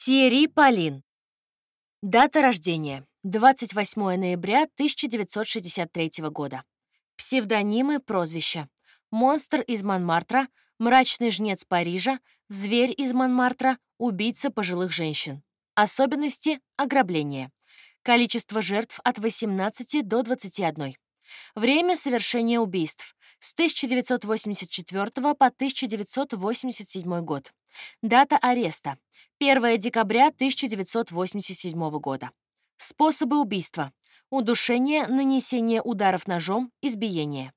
Тиери Полин. Дата рождения. 28 ноября 1963 года. Псевдонимы, прозвища. Монстр из Монмартра, мрачный жнец Парижа, зверь из Монмартра, убийца пожилых женщин. Особенности — ограбление. Количество жертв от 18 до 21. Время совершения убийств с 1984 по 1987 год. Дата ареста 1 декабря 1987 года. Способы убийства. Удушение, нанесение ударов ножом, избиение.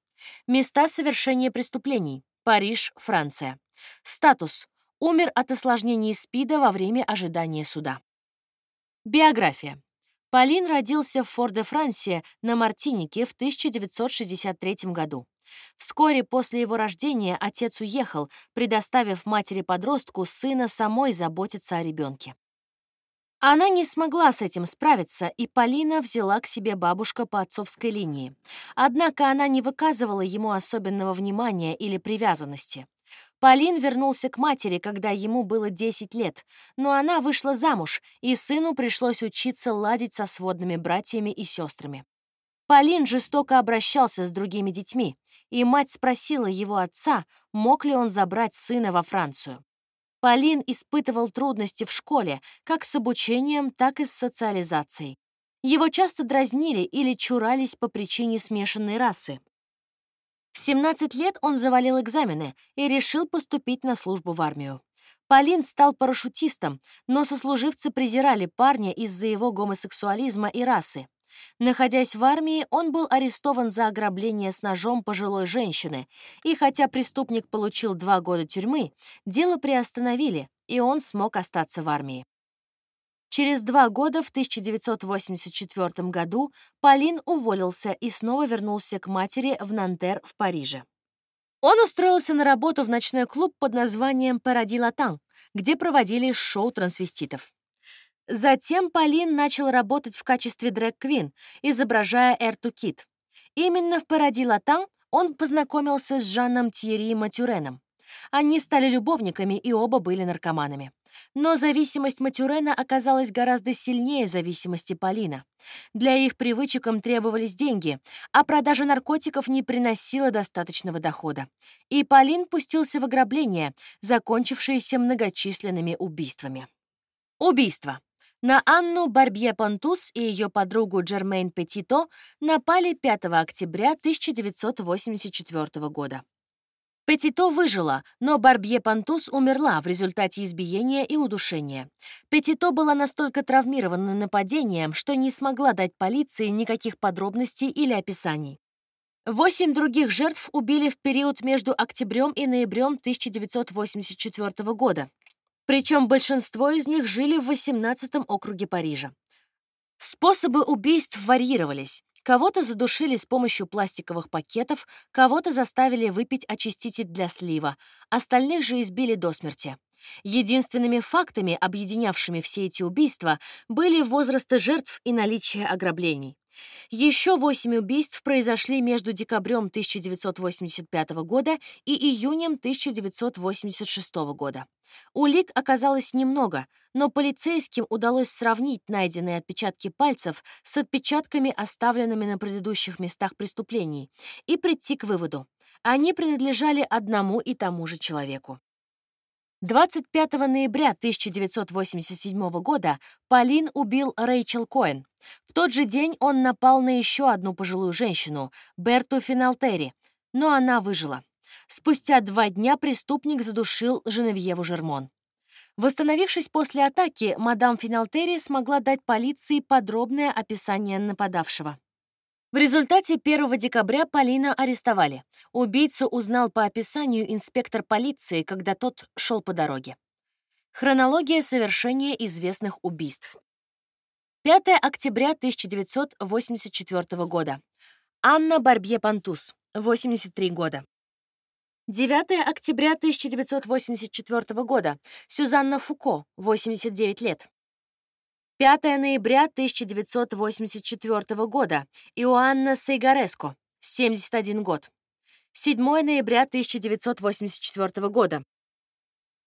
Места совершения преступлений. Париж, Франция. Статус. Умер от осложнений СПИДа во время ожидания суда. Биография. Полин родился в Фор-де-Франсе на Мартинике в 1963 году. Вскоре после его рождения отец уехал, предоставив матери-подростку сына самой заботиться о ребенке. Она не смогла с этим справиться, и Полина взяла к себе бабушка по отцовской линии. Однако она не выказывала ему особенного внимания или привязанности. Полин вернулся к матери, когда ему было 10 лет, но она вышла замуж, и сыну пришлось учиться ладить со сводными братьями и сестрами. Полин жестоко обращался с другими детьми, и мать спросила его отца, мог ли он забрать сына во Францию. Полин испытывал трудности в школе, как с обучением, так и с социализацией. Его часто дразнили или чурались по причине смешанной расы. В 17 лет он завалил экзамены и решил поступить на службу в армию. Полин стал парашютистом, но сослуживцы презирали парня из-за его гомосексуализма и расы. Находясь в армии, он был арестован за ограбление с ножом пожилой женщины, и хотя преступник получил два года тюрьмы, дело приостановили, и он смог остаться в армии. Через два года, в 1984 году, Полин уволился и снова вернулся к матери в Нантер в Париже. Он устроился на работу в ночной клуб под названием «Паради Латан», где проводили шоу трансвеститов. Затем Полин начал работать в качестве дрэг-квин, изображая Эрту Кит. Именно в «Паради Латан» он познакомился с Жанном Тьерри Матюреном. Они стали любовниками и оба были наркоманами. Но зависимость Матюрена оказалась гораздо сильнее зависимости Полина. Для их привычек им требовались деньги, а продажа наркотиков не приносила достаточного дохода. И Полин пустился в ограбление, закончившееся многочисленными убийствами. Убийство. На Анну Барбье-Понтус и ее подругу Джермейн Петито напали 5 октября 1984 года. Петито выжила, но Барбье-Понтус умерла в результате избиения и удушения. Петито была настолько травмирована нападением, что не смогла дать полиции никаких подробностей или описаний. Восемь других жертв убили в период между октябрем и ноябрем 1984 года. Причем большинство из них жили в 18-м округе Парижа. Способы убийств варьировались. Кого-то задушили с помощью пластиковых пакетов, кого-то заставили выпить очиститель для слива, остальных же избили до смерти. Единственными фактами, объединявшими все эти убийства, были возрасты жертв и наличие ограблений. Еще восемь убийств произошли между декабрем 1985 года и июнем 1986 года. Улик оказалось немного, но полицейским удалось сравнить найденные отпечатки пальцев с отпечатками, оставленными на предыдущих местах преступлений, и прийти к выводу. Они принадлежали одному и тому же человеку. 25 ноября 1987 года Полин убил Рэйчел Коэн. В тот же день он напал на еще одну пожилую женщину, Берту Финалтери, но она выжила. Спустя два дня преступник задушил Женевьеву Жермон. Восстановившись после атаки, мадам Финалтери смогла дать полиции подробное описание нападавшего. В результате 1 декабря Полина арестовали. Убийцу узнал по описанию инспектор полиции, когда тот шел по дороге. Хронология совершения известных убийств. 5 октября 1984 года. Анна Барбье-Пантус, 83 года. 9 октября 1984 года. Сюзанна Фуко, 89 лет. 5 ноября 1984 года. Иоанна Сейгареско, 71 год. 7 ноября 1984 года.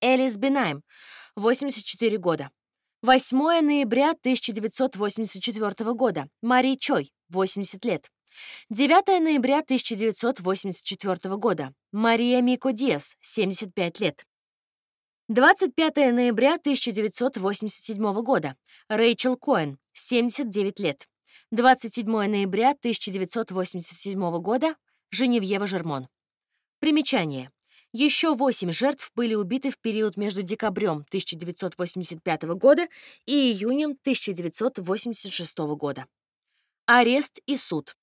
Элис Бинайм, 84 года. 8 ноября 1984 года. Мари Чой, 80 лет. 9 ноября 1984 года. Мария Мико Диас, 75 лет. 25 ноября 1987 года. Рэйчел Коэн, 79 лет. 27 ноября 1987 года. Женевьева Жермон. Примечание. Еще восемь жертв были убиты в период между декабрем 1985 года и июнем 1986 года. Арест и суд.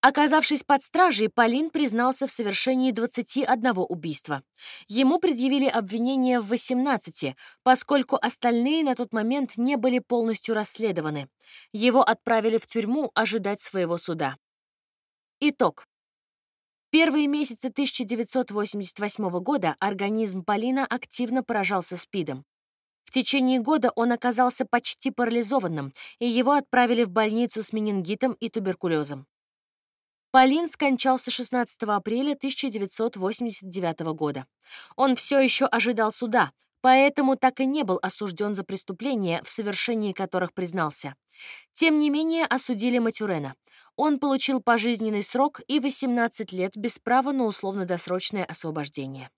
Оказавшись под стражей, Полин признался в совершении 21 убийства. Ему предъявили обвинения в 18, поскольку остальные на тот момент не были полностью расследованы. Его отправили в тюрьму ожидать своего суда. Итог. Первые месяцы 1988 года организм Полина активно поражался СПИДом. В течение года он оказался почти парализованным, и его отправили в больницу с менингитом и туберкулезом. Полин скончался 16 апреля 1989 года. Он все еще ожидал суда, поэтому так и не был осужден за преступления, в совершении которых признался. Тем не менее, осудили Матюрена. Он получил пожизненный срок и 18 лет без права на условно-досрочное освобождение.